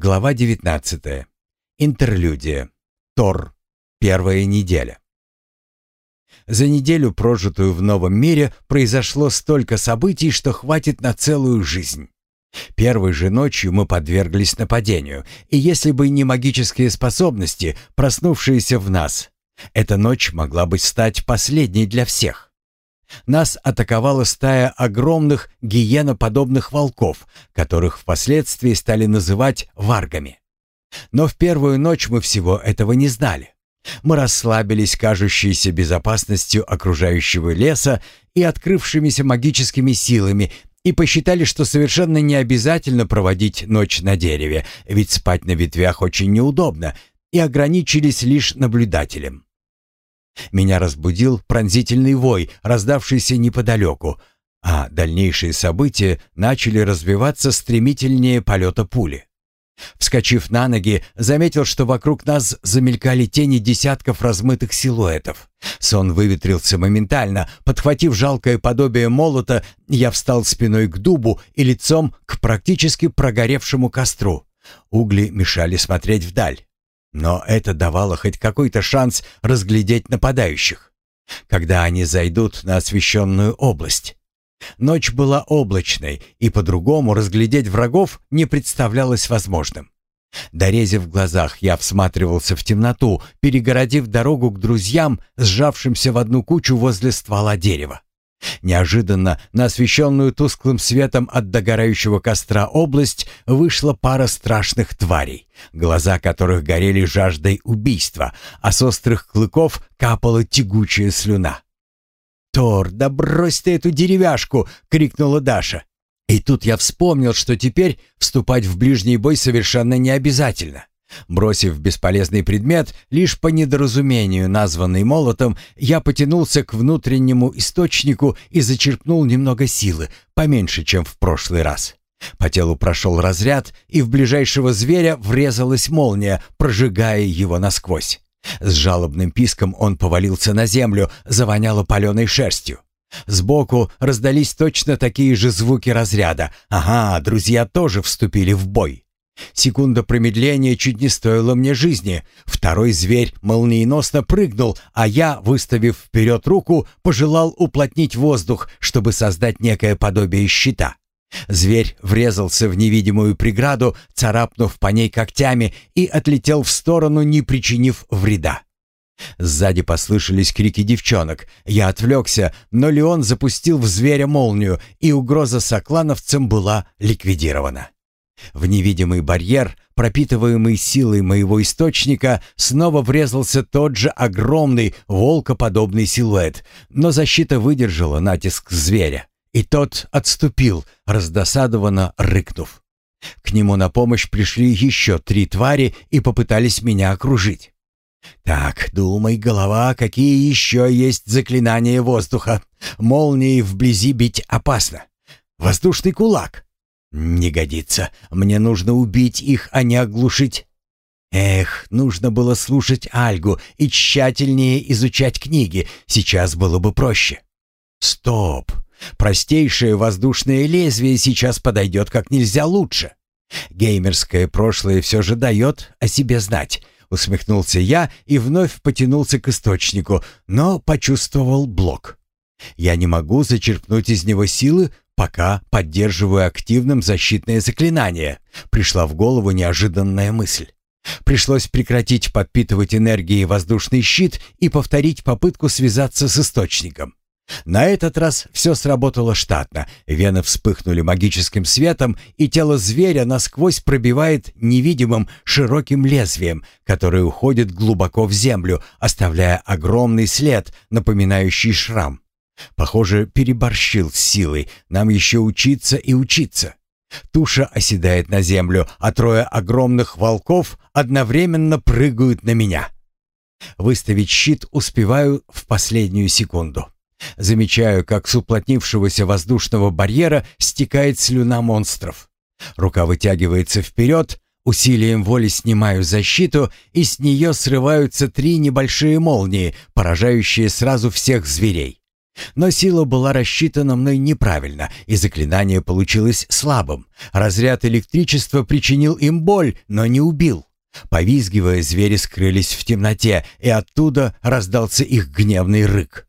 Глава 19. Интерлюдия. Тор. Первая неделя. За неделю, прожитую в новом мире, произошло столько событий, что хватит на целую жизнь. Первой же ночью мы подверглись нападению, и если бы не магические способности, проснувшиеся в нас, эта ночь могла бы стать последней для всех. Нас атаковала стая огромных гиеноподобных волков, которых впоследствии стали называть варгами. Но в первую ночь мы всего этого не знали. Мы расслабились кажущейся безопасностью окружающего леса и открывшимися магическими силами и посчитали, что совершенно не обязательно проводить ночь на дереве, ведь спать на ветвях очень неудобно, и ограничились лишь наблюдателем. Меня разбудил пронзительный вой, раздавшийся неподалеку, а дальнейшие события начали развиваться стремительнее полета пули. Вскочив на ноги, заметил, что вокруг нас замелькали тени десятков размытых силуэтов. Сон выветрился моментально. Подхватив жалкое подобие молота, я встал спиной к дубу и лицом к практически прогоревшему костру. Угли мешали смотреть вдаль. Но это давало хоть какой-то шанс разглядеть нападающих, когда они зайдут на освещенную область. Ночь была облачной, и по-другому разглядеть врагов не представлялось возможным. Дорезив в глазах, я всматривался в темноту, перегородив дорогу к друзьям, сжавшимся в одну кучу возле ствола дерева. Неожиданно на освещенную тусклым светом от догорающего костра область вышла пара страшных тварей, глаза которых горели жаждой убийства, а с острых клыков капала тягучая слюна. «Тор, да брось ты эту деревяшку!» — крикнула Даша. И тут я вспомнил, что теперь вступать в ближний бой совершенно не обязательно. Бросив бесполезный предмет, лишь по недоразумению названный молотом, я потянулся к внутреннему источнику и зачерпнул немного силы, поменьше, чем в прошлый раз. По телу прошел разряд, и в ближайшего зверя врезалась молния, прожигая его насквозь. С жалобным писком он повалился на землю, завоняло паленой шерстью. Сбоку раздались точно такие же звуки разряда. Ага, друзья тоже вступили в бой. Секунда промедления чуть не стоила мне жизни. Второй зверь молниеносно прыгнул, а я, выставив вперед руку, пожелал уплотнить воздух, чтобы создать некое подобие щита. Зверь врезался в невидимую преграду, царапнув по ней когтями и отлетел в сторону, не причинив вреда. Сзади послышались крики девчонок. Я отвлекся, но Леон запустил в зверя молнию, и угроза соклановцам была ликвидирована. В невидимый барьер, пропитываемый силой моего источника, снова врезался тот же огромный волкоподобный силуэт, но защита выдержала натиск зверя, и тот отступил, раздосадованно рыкнув. К нему на помощь пришли еще три твари и попытались меня окружить. «Так, думай, голова, какие еще есть заклинания воздуха. Молнией вблизи бить опасно. Воздушный кулак. «Не годится. Мне нужно убить их, а не оглушить». Эх, нужно было слушать Альгу и тщательнее изучать книги. Сейчас было бы проще. Стоп. Простейшее воздушное лезвие сейчас подойдет как нельзя лучше. Геймерское прошлое все же дает о себе знать. Усмехнулся я и вновь потянулся к источнику, но почувствовал блок. Я не могу зачерпнуть из него силы, Пока поддерживаю активным защитное заклинание. Пришла в голову неожиданная мысль. Пришлось прекратить подпитывать энергией воздушный щит и повторить попытку связаться с источником. На этот раз все сработало штатно. Вены вспыхнули магическим светом, и тело зверя насквозь пробивает невидимым широким лезвием, которое уходит глубоко в землю, оставляя огромный след, напоминающий шрам. Похоже, переборщил с силой. Нам еще учиться и учиться. Туша оседает на землю, а трое огромных волков одновременно прыгают на меня. Выставить щит успеваю в последнюю секунду. Замечаю, как с уплотнившегося воздушного барьера стекает слюна монстров. Рука вытягивается вперед, усилием воли снимаю защиту, и с нее срываются три небольшие молнии, поражающие сразу всех зверей. Но сила была рассчитана мной неправильно, и заклинание получилось слабым. Разряд электричества причинил им боль, но не убил. Повизгивая, звери скрылись в темноте, и оттуда раздался их гневный рык.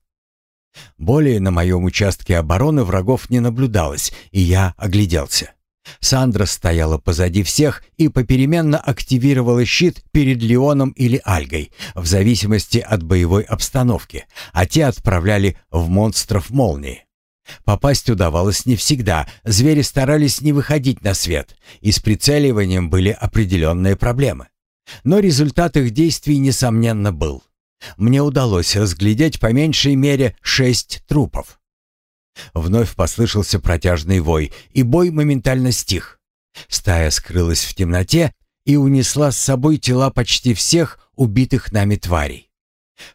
Более на моем участке обороны врагов не наблюдалось, и я огляделся. Сандра стояла позади всех и попеременно активировала щит перед Леоном или Альгой, в зависимости от боевой обстановки, а те отправляли в монстров молнии. Попасть удавалось не всегда, звери старались не выходить на свет, и с прицеливанием были определенные проблемы. Но результат их действий, несомненно, был. Мне удалось разглядеть по меньшей мере шесть трупов. Вновь послышался протяжный вой, и бой моментально стих. Стая скрылась в темноте и унесла с собой тела почти всех убитых нами тварей.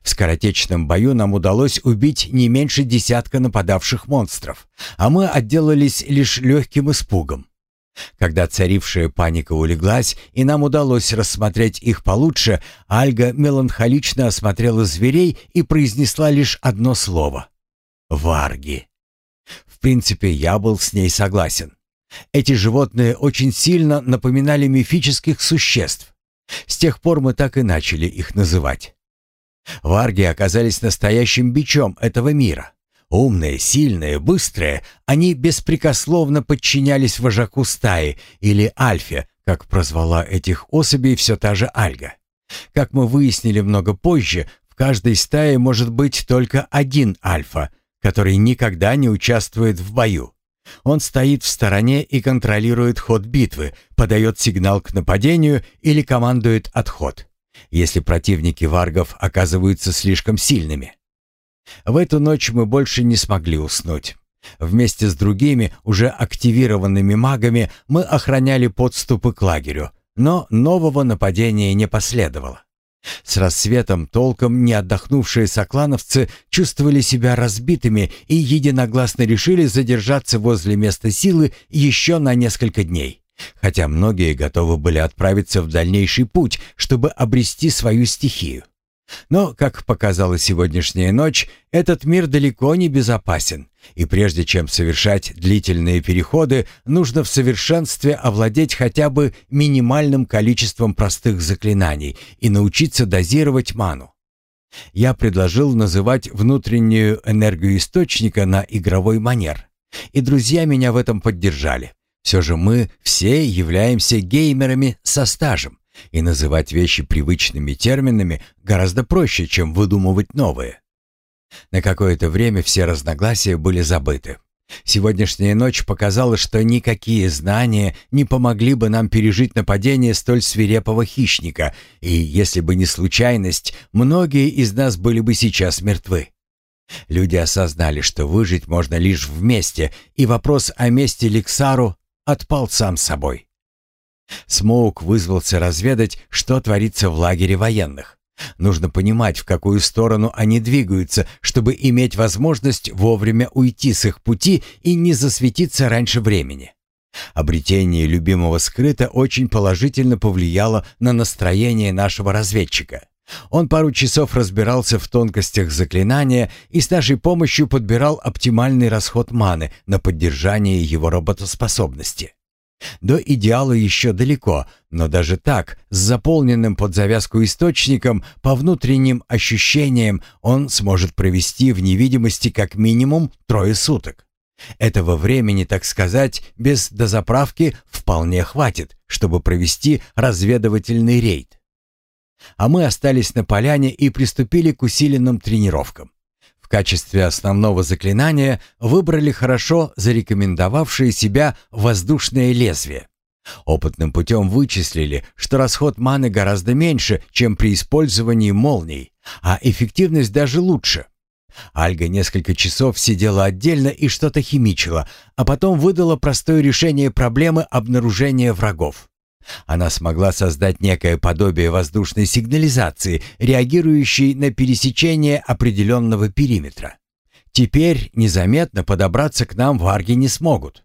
В скоротечном бою нам удалось убить не меньше десятка нападавших монстров, а мы отделались лишь легким испугом. Когда царившая паника улеглась, и нам удалось рассмотреть их получше, Альга меланхолично осмотрела зверей и произнесла лишь одно слово — «Варги». Принципе, я был с ней согласен. Эти животные очень сильно напоминали мифических существ. С тех пор мы так и начали их называть. Варги оказались настоящим бичом этого мира. Умные, сильные, быстрые, они беспрекословно подчинялись вожаку стаи или альфе, как прозвала этих особей все та же Альга. Как мы выяснили много позже, в каждой стае может быть только один альфа, который никогда не участвует в бою. Он стоит в стороне и контролирует ход битвы, подает сигнал к нападению или командует отход, если противники варгов оказываются слишком сильными. В эту ночь мы больше не смогли уснуть. Вместе с другими, уже активированными магами, мы охраняли подступы к лагерю, но нового нападения не последовало. С рассветом толком не отдохнувшие соклановцы чувствовали себя разбитыми и единогласно решили задержаться возле места силы еще на несколько дней. Хотя многие готовы были отправиться в дальнейший путь, чтобы обрести свою стихию. Но, как показала сегодняшняя ночь, этот мир далеко не безопасен, и прежде чем совершать длительные переходы, нужно в совершенстве овладеть хотя бы минимальным количеством простых заклинаний и научиться дозировать ману. Я предложил называть внутреннюю энергию источника на игровой манер, и друзья меня в этом поддержали. Все же мы все являемся геймерами со стажем, и называть вещи привычными терминами гораздо проще, чем выдумывать новые. На какое-то время все разногласия были забыты. Сегодняшняя ночь показала, что никакие знания не помогли бы нам пережить нападение столь свирепого хищника, и если бы не случайность, многие из нас были бы сейчас мертвы. Люди осознали, что выжить можно лишь вместе, и вопрос о месте Лексару отпал сам собой. Смоук вызвался разведать, что творится в лагере военных. Нужно понимать, в какую сторону они двигаются, чтобы иметь возможность вовремя уйти с их пути и не засветиться раньше времени. Обретение любимого скрыта очень положительно повлияло на настроение нашего разведчика. Он пару часов разбирался в тонкостях заклинания и с нашей помощью подбирал оптимальный расход маны на поддержание его работоспособности. До идеала еще далеко, но даже так, с заполненным под завязку источником, по внутренним ощущениям, он сможет провести в невидимости как минимум трое суток. Этого времени, так сказать, без дозаправки вполне хватит, чтобы провести разведывательный рейд. А мы остались на поляне и приступили к усиленным тренировкам. Качестве основного заклинания выбрали хорошо зарекомендовавшие себя воздушное лезвие. Опытным путем вычислили, что расход маны гораздо меньше, чем при использовании молний, а эффективность даже лучше. Альга несколько часов сидела отдельно и что-то химичила, а потом выдала простое решение проблемы обнаружения врагов. Она смогла создать некое подобие воздушной сигнализации, реагирующей на пересечение определенного периметра. Теперь незаметно подобраться к нам варги не смогут.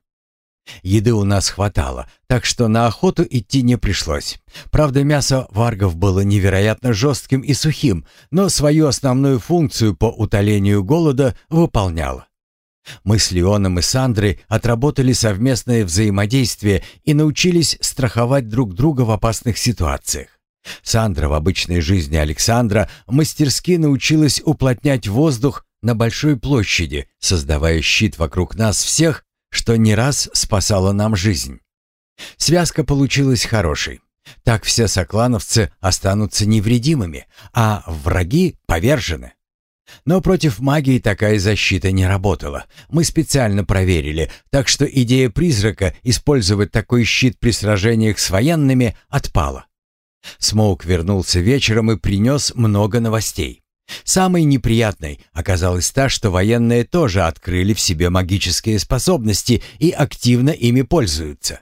Еды у нас хватало, так что на охоту идти не пришлось. Правда, мясо варгов было невероятно жестким и сухим, но свою основную функцию по утолению голода выполняло. Мы с Леоном и Сандрой отработали совместное взаимодействие и научились страховать друг друга в опасных ситуациях. Сандра в обычной жизни Александра мастерски научилась уплотнять воздух на большой площади, создавая щит вокруг нас всех, что не раз спасало нам жизнь. Связка получилась хорошей. Так все соклановцы останутся невредимыми, а враги повержены. Но против магии такая защита не работала. Мы специально проверили, так что идея призрака использовать такой щит при сражениях с военными отпала. Смоук вернулся вечером и принес много новостей. Самой неприятной оказалась та, что военные тоже открыли в себе магические способности и активно ими пользуются.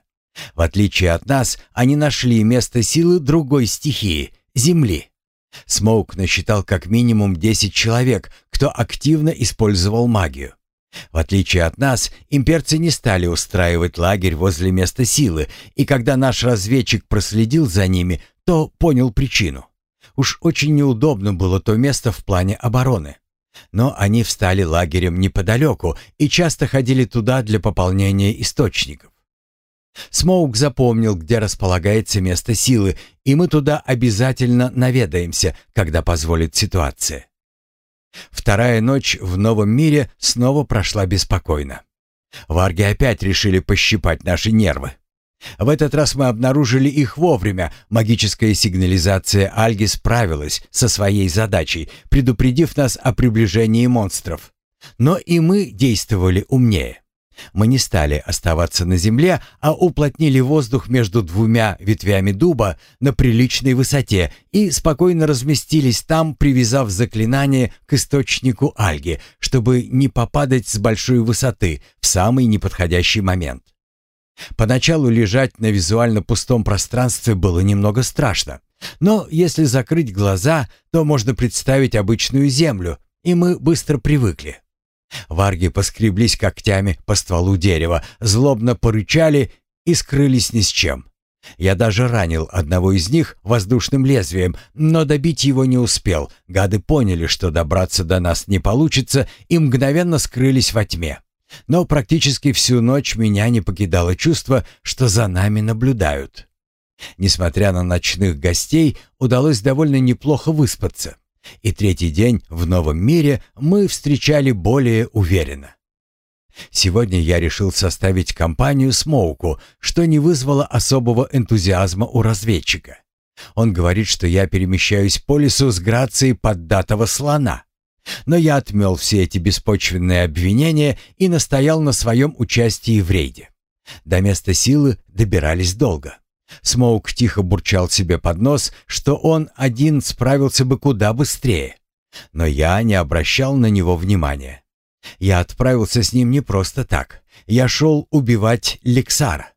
В отличие от нас, они нашли место силы другой стихии — Земли. Смоук насчитал как минимум 10 человек, кто активно использовал магию. В отличие от нас, имперцы не стали устраивать лагерь возле места силы, и когда наш разведчик проследил за ними, то понял причину. Уж очень неудобно было то место в плане обороны. Но они встали лагерем неподалеку и часто ходили туда для пополнения источников. Смоук запомнил, где располагается место силы, и мы туда обязательно наведаемся, когда позволит ситуация. Вторая ночь в новом мире снова прошла беспокойно. Варги опять решили пощипать наши нервы. В этот раз мы обнаружили их вовремя. Магическая сигнализация Альги справилась со своей задачей, предупредив нас о приближении монстров. Но и мы действовали умнее. Мы не стали оставаться на земле, а уплотнили воздух между двумя ветвями дуба на приличной высоте и спокойно разместились там, привязав заклинание к источнику альги, чтобы не попадать с большой высоты в самый неподходящий момент. Поначалу лежать на визуально пустом пространстве было немного страшно, но если закрыть глаза, то можно представить обычную землю, и мы быстро привыкли. Варги поскреблись когтями по стволу дерева, злобно порычали и скрылись ни с чем. Я даже ранил одного из них воздушным лезвием, но добить его не успел. Гады поняли, что добраться до нас не получится, и мгновенно скрылись во тьме. Но практически всю ночь меня не покидало чувство, что за нами наблюдают. Несмотря на ночных гостей, удалось довольно неплохо выспаться и третий день в новом мире мы встречали более уверенно. Сегодня я решил составить компанию Смоуку, что не вызвало особого энтузиазма у разведчика. Он говорит, что я перемещаюсь по лесу с грацией поддатого слона. Но я отмел все эти беспочвенные обвинения и настоял на своем участии в рейде. До места силы добирались долго. Смоук тихо бурчал себе под нос, что он один справился бы куда быстрее. Но я не обращал на него внимания. Я отправился с ним не просто так. Я шел убивать Лексара.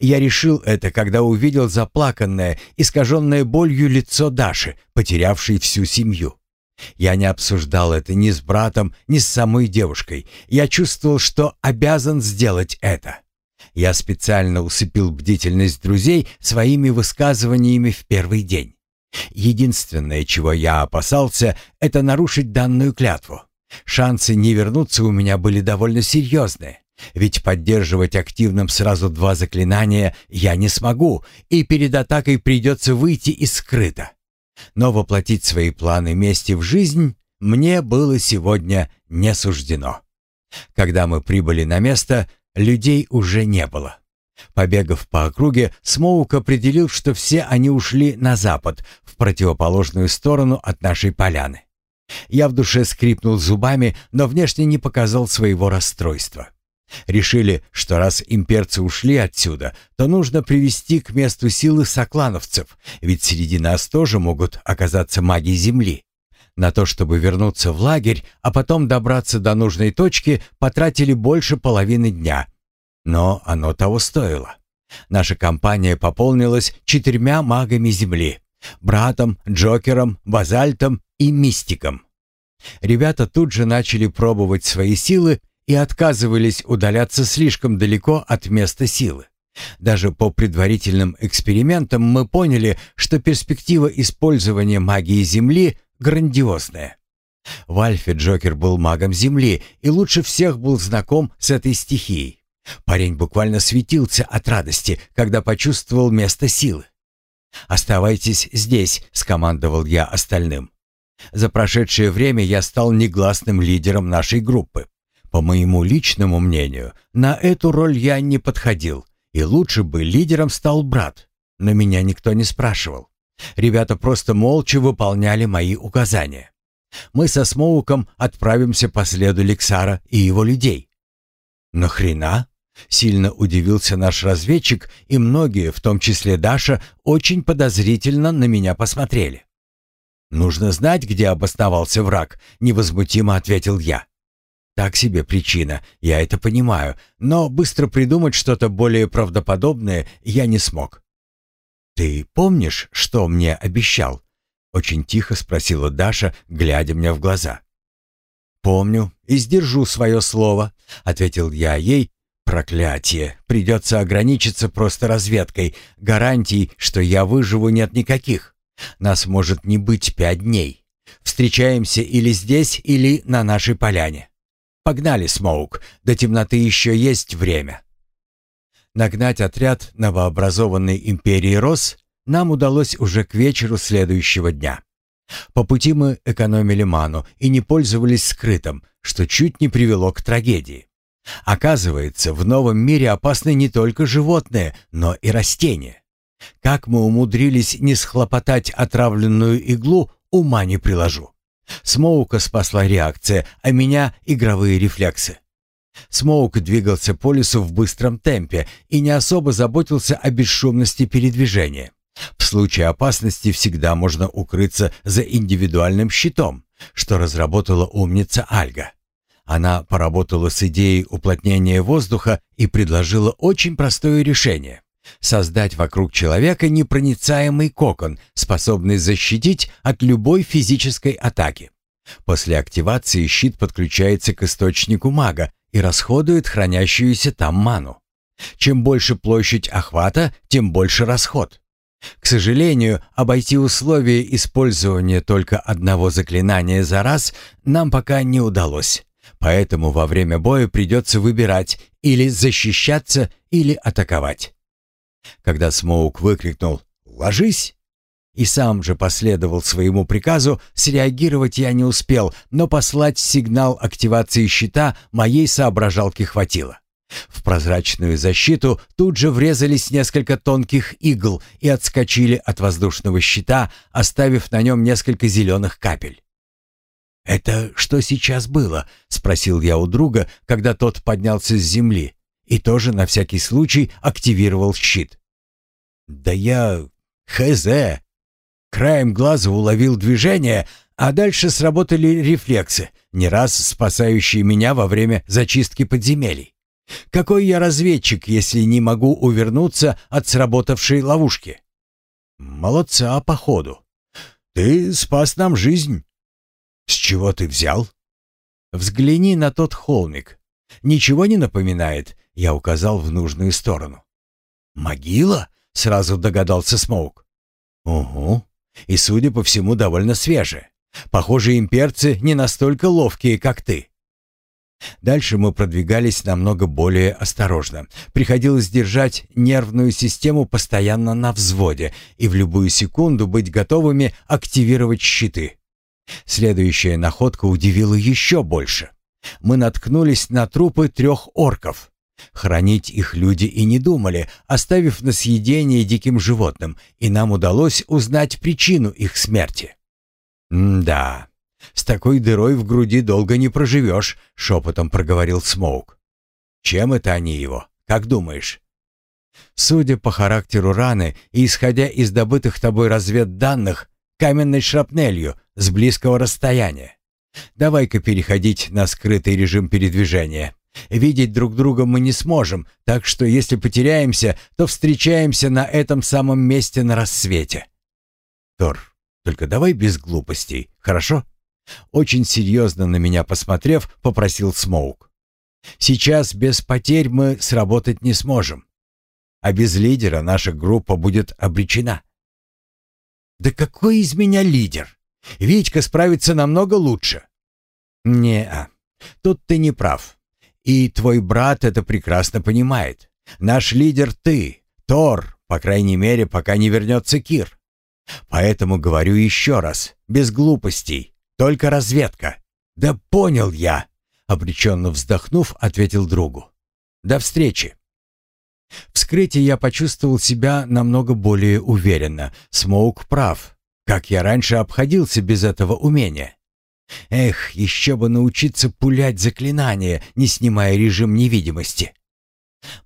Я решил это, когда увидел заплаканное, искаженное болью лицо Даши, потерявшей всю семью. Я не обсуждал это ни с братом, ни с самой девушкой. Я чувствовал, что обязан сделать это. Я специально усыпил бдительность друзей своими высказываниями в первый день. Единственное, чего я опасался, это нарушить данную клятву. Шансы не вернуться у меня были довольно серьезные. Ведь поддерживать активным сразу два заклинания я не смогу, и перед атакой придется выйти из скрыта. Но воплотить свои планы мести в жизнь мне было сегодня не суждено. Когда мы прибыли на место, Людей уже не было. Побегав по округе, Смоук определил, что все они ушли на запад, в противоположную сторону от нашей поляны. Я в душе скрипнул зубами, но внешне не показал своего расстройства. Решили, что раз имперцы ушли отсюда, то нужно привести к месту силы соклановцев, ведь среди нас тоже могут оказаться маги Земли. На то, чтобы вернуться в лагерь, а потом добраться до нужной точки, потратили больше половины дня. Но оно того стоило. Наша компания пополнилась четырьмя магами Земли. Братом, Джокером, Базальтом и Мистиком. Ребята тут же начали пробовать свои силы и отказывались удаляться слишком далеко от места силы. Даже по предварительным экспериментам мы поняли, что перспектива использования магии Земли грандиозная. В Альфе Джокер был магом Земли и лучше всех был знаком с этой стихией. Парень буквально светился от радости, когда почувствовал место силы. «Оставайтесь здесь», — скомандовал я остальным. За прошедшее время я стал негласным лидером нашей группы. По моему личному мнению, на эту роль я не подходил, и лучше бы лидером стал брат, но меня никто не спрашивал. Ребята просто молча выполняли мои указания. Мы со Смоуком отправимся по следу Лексара и его людей. «Нахрена?» — сильно удивился наш разведчик, и многие, в том числе Даша, очень подозрительно на меня посмотрели. «Нужно знать, где обосновался враг», — невозмутимо ответил я. «Так себе причина, я это понимаю, но быстро придумать что-то более правдоподобное я не смог». «Ты помнишь, что мне обещал?» — очень тихо спросила Даша, глядя мне в глаза. «Помню и сдержу свое слово», — ответил я ей. «Проклятие! Придется ограничиться просто разведкой. Гарантий, что я выживу, нет никаких. Нас может не быть пять дней. Встречаемся или здесь, или на нашей поляне. Погнали, Смоук, до темноты еще есть время». Нагнать отряд новообразованной империи Рос нам удалось уже к вечеру следующего дня. По пути мы экономили ману и не пользовались скрытым, что чуть не привело к трагедии. Оказывается, в новом мире опасны не только животные, но и растения. Как мы умудрились не схлопотать отравленную иглу, ума не приложу. Смоука спасла реакция, а меня — игровые рефлексы. Смоук двигался по лесу в быстром темпе и не особо заботился о бесшумности передвижения. В случае опасности всегда можно укрыться за индивидуальным щитом, что разработала умница Альга. Она поработала с идеей уплотнения воздуха и предложила очень простое решение — создать вокруг человека непроницаемый кокон, способный защитить от любой физической атаки. После активации щит подключается к источнику мага и расходует хранящуюся там ману. Чем больше площадь охвата, тем больше расход. К сожалению, обойти условия использования только одного заклинания за раз нам пока не удалось. Поэтому во время боя придется выбирать или защищаться, или атаковать. Когда Смоук выкрикнул «Ложись!» И сам же последовал своему приказу, среагировать я не успел, но послать сигнал активации щита моей соображалки хватило. В прозрачную защиту тут же врезались несколько тонких игл и отскочили от воздушного щита, оставив на нем несколько зеленых капель. «Это что сейчас было?» — спросил я у друга, когда тот поднялся с земли и тоже на всякий случай активировал щит. «Да я... хз!» Краем глаза уловил движение, а дальше сработали рефлексы, не раз спасающие меня во время зачистки подземелий. Какой я разведчик, если не могу увернуться от сработавшей ловушки? Молодца, походу. Ты спас нам жизнь. С чего ты взял? Взгляни на тот холмик. Ничего не напоминает? Я указал в нужную сторону. Могила? Сразу догадался Смоук. Угу. И, судя по всему, довольно свежая. Похоже, имперцы не настолько ловкие, как ты. Дальше мы продвигались намного более осторожно. Приходилось держать нервную систему постоянно на взводе и в любую секунду быть готовыми активировать щиты. Следующая находка удивила еще больше. Мы наткнулись на трупы трех орков. Хранить их люди и не думали, оставив на съедение диким животным, и нам удалось узнать причину их смерти. М да, «С такой дырой в груди долго не проживешь», — шепотом проговорил Смоук. «Чем это они его? Как думаешь?» «Судя по характеру раны и исходя из добытых тобой разведданных, каменной шрапнелью с близкого расстояния. Давай-ка переходить на скрытый режим передвижения. Видеть друг друга мы не сможем, так что если потеряемся, то встречаемся на этом самом месте на рассвете». «Тор, только давай без глупостей, хорошо?» Очень серьезно на меня посмотрев, попросил Смоук. Сейчас без потерь мы сработать не сможем. А без лидера наша группа будет обречена. Да какой из меня лидер? Витька справится намного лучше. Не, тут ты не прав. И твой брат это прекрасно понимает. Наш лидер ты, Тор, по крайней мере, пока не вернется Кир. Поэтому говорю еще раз, без глупостей, только разведка. Да понял я, обреченно вздохнув, ответил другу. До встречи. В скрытии я почувствовал себя намного более уверенно. Смоук прав. Как я раньше обходился без этого умения. Эх, еще бы научиться пулять заклинания, не снимая режим невидимости.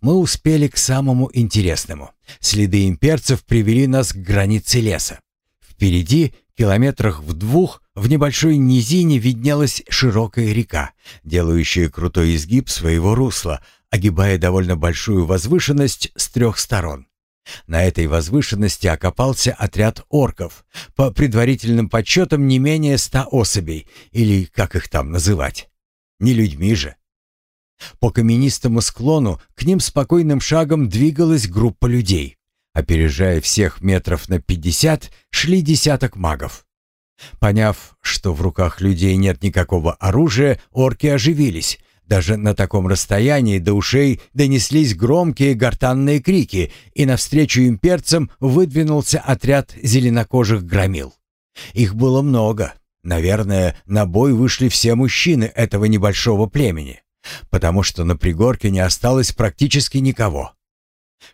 Мы успели к самому интересному. Следы имперцев привели нас к границе леса. Впереди, километрах в двух, в небольшой низине виднелась широкая река, делающая крутой изгиб своего русла, огибая довольно большую возвышенность с трех сторон. На этой возвышенности окопался отряд орков, по предварительным подсчетам не менее ста особей, или как их там называть. Не людьми же. По каменистому склону к ним спокойным шагом двигалась группа людей. Опережая всех метров на пятьдесят, шли десяток магов. Поняв, что в руках людей нет никакого оружия, орки оживились. Даже на таком расстоянии до ушей донеслись громкие гортанные крики, и навстречу имперцам выдвинулся отряд зеленокожих громил. Их было много. Наверное, на бой вышли все мужчины этого небольшого племени потому что на пригорке не осталось практически никого.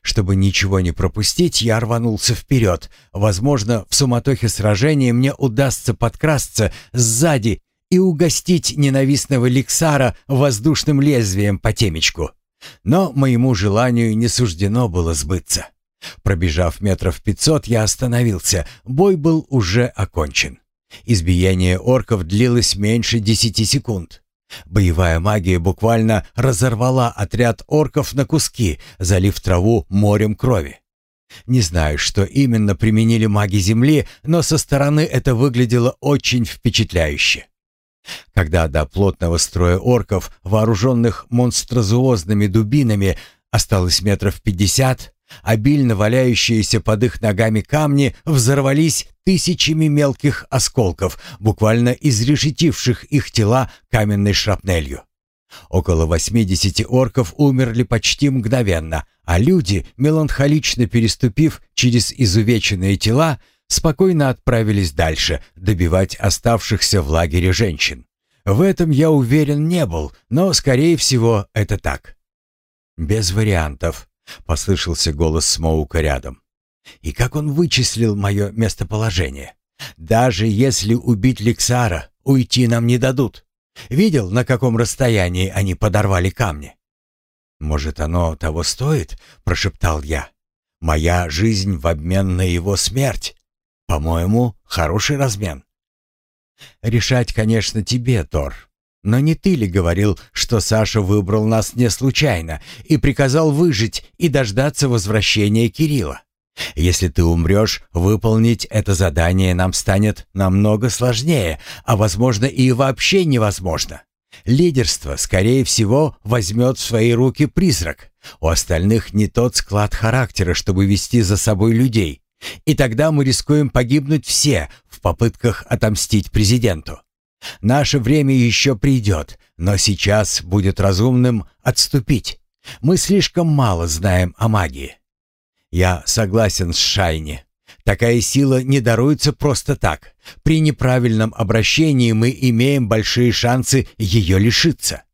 Чтобы ничего не пропустить, я рванулся вперед. Возможно, в суматохе сражения мне удастся подкрасться сзади и угостить ненавистного Ликсара воздушным лезвием по темечку. Но моему желанию не суждено было сбыться. Пробежав метров пятьсот, я остановился. Бой был уже окончен. Избиение орков длилось меньше десяти секунд. Боевая магия буквально разорвала отряд орков на куски, залив траву морем крови. Не знаю, что именно применили маги Земли, но со стороны это выглядело очень впечатляюще. Когда до плотного строя орков, вооруженных монстразуозными дубинами, осталось метров пятьдесят, Обильно валяющиеся под их ногами камни взорвались тысячами мелких осколков, буквально изрешетивших их тела каменной шрапнелью. Около 80 орков умерли почти мгновенно, а люди, меланхолично переступив через изувеченные тела, спокойно отправились дальше добивать оставшихся в лагере женщин. В этом я уверен не был, но, скорее всего, это так. Без вариантов. — послышался голос Смоука рядом. «И как он вычислил мое местоположение? Даже если убить Лексара, уйти нам не дадут. Видел, на каком расстоянии они подорвали камни?» «Может, оно того стоит?» — прошептал я. «Моя жизнь в обмен на его смерть. По-моему, хороший размен». «Решать, конечно, тебе, Тор. Но не ты ли говорил, что Саша выбрал нас не случайно и приказал выжить и дождаться возвращения Кирилла? Если ты умрешь, выполнить это задание нам станет намного сложнее, а, возможно, и вообще невозможно. Лидерство, скорее всего, возьмет в свои руки призрак. У остальных не тот склад характера, чтобы вести за собой людей. И тогда мы рискуем погибнуть все в попытках отомстить президенту. Наше время еще придет, но сейчас будет разумным отступить. Мы слишком мало знаем о магии. Я согласен с Шайни. Такая сила не даруется просто так. При неправильном обращении мы имеем большие шансы ее лишиться.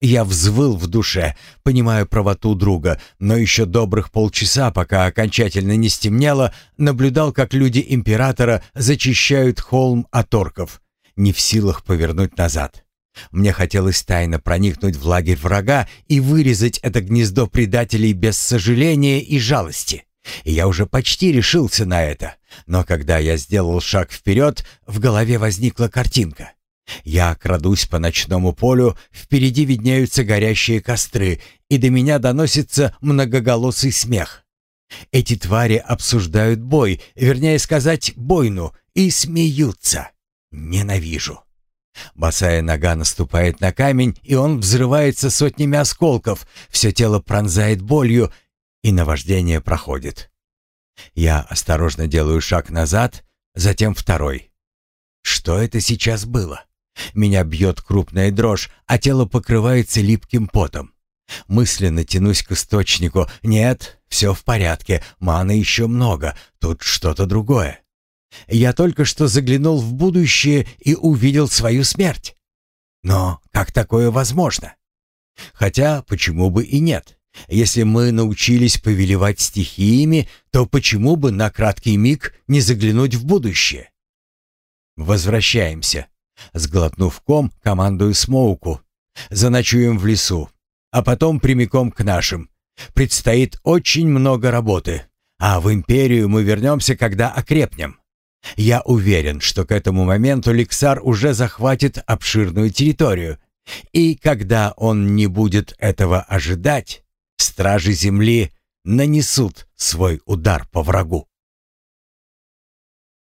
Я взвыл в душе, понимая правоту друга, но еще добрых полчаса, пока окончательно не стемнело, наблюдал, как люди Императора зачищают холм от орков, не в силах повернуть назад. Мне хотелось тайно проникнуть в лагерь врага и вырезать это гнездо предателей без сожаления и жалости. Я уже почти решился на это. Но когда я сделал шаг вперед, в голове возникла картинка. Я крадусь по ночному полю, впереди виднеются горящие костры, и до меня доносится многоголосый смех. Эти твари обсуждают бой, вернее сказать, бойну, и смеются. Ненавижу. Босая нога наступает на камень, и он взрывается сотнями осколков. Все тело пронзает болью, и наваждение проходит. Я осторожно делаю шаг назад, затем второй. Что это сейчас было? Меня бьет крупная дрожь, а тело покрывается липким потом. Мысленно тянусь к источнику. Нет, все в порядке, маны еще много, тут что-то другое. Я только что заглянул в будущее и увидел свою смерть. Но как такое возможно? Хотя, почему бы и нет? Если мы научились повелевать стихиями, то почему бы на краткий миг не заглянуть в будущее? Возвращаемся. Сглотнув ком, командую Смоуку. Заночуем в лесу, а потом прямиком к нашим. Предстоит очень много работы, а в Империю мы вернемся, когда окрепнем. Я уверен, что к этому моменту Лексар уже захватит обширную территорию, и когда он не будет этого ожидать, стражи Земли нанесут свой удар по врагу.